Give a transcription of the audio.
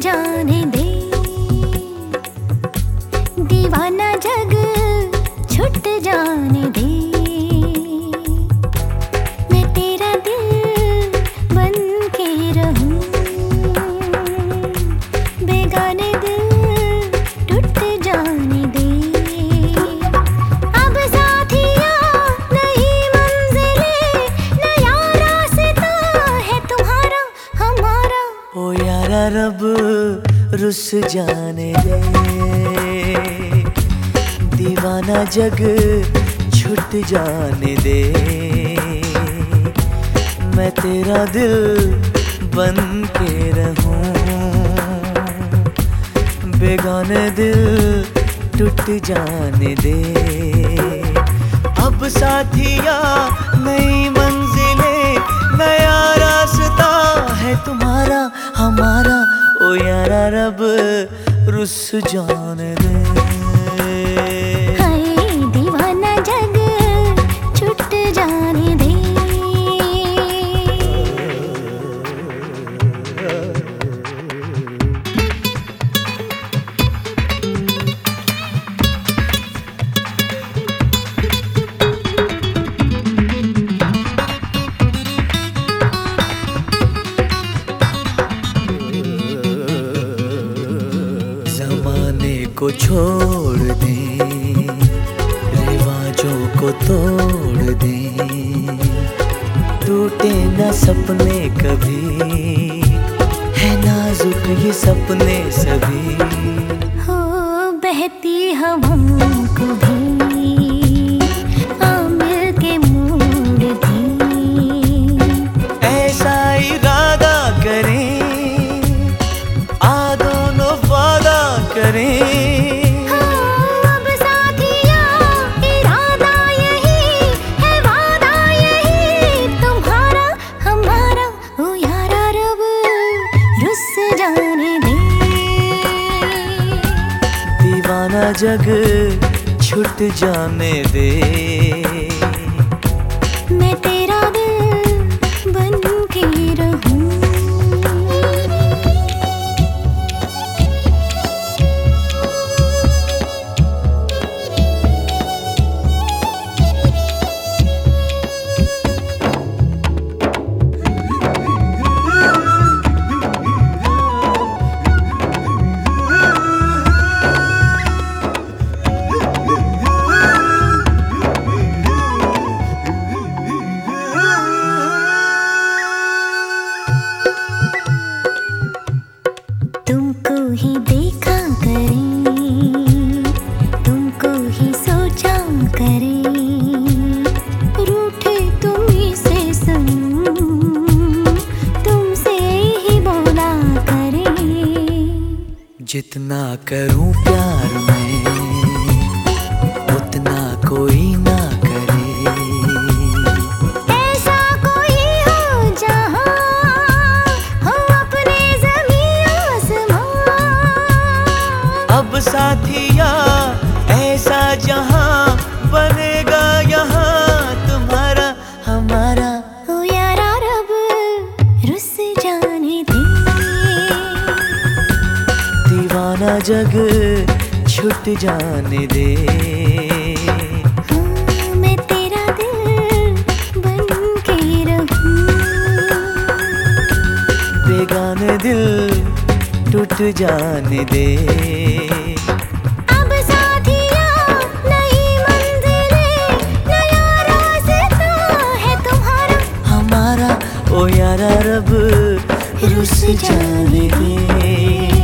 जाने दे। रब, रुस जाने दे। दीवाना जग, छुट जाने दे। मैं तेरा दिल बन के रहूँ। बेगाने दिल टूट जाने दे। अब साथिया, नई मंजिले, नया रास्ता। यारा रब रुस जाने दे। को छोड़ दे, रिवाजों को तोड़ दे। टूटे ना सपने कभी, है नाजुक ये सपने सभी। हो बहती हवाओं दीवाना जग छुट जाने दे। मैं तेरा जितना करूँ प्यार में उतना कोई ना करे। ऐसा कोई हो जहाँ हो अपने ज़मीन आसमां अब साथिया जग छुट जाने दे। हाँ, मैं तेरा दिल बन के बेगाने दिल टूट जाने दे। अब साथिया नई मंजिलें नया रास्ता है तुम्हारा। हमारा ओ यारा रब रुस जाने दे।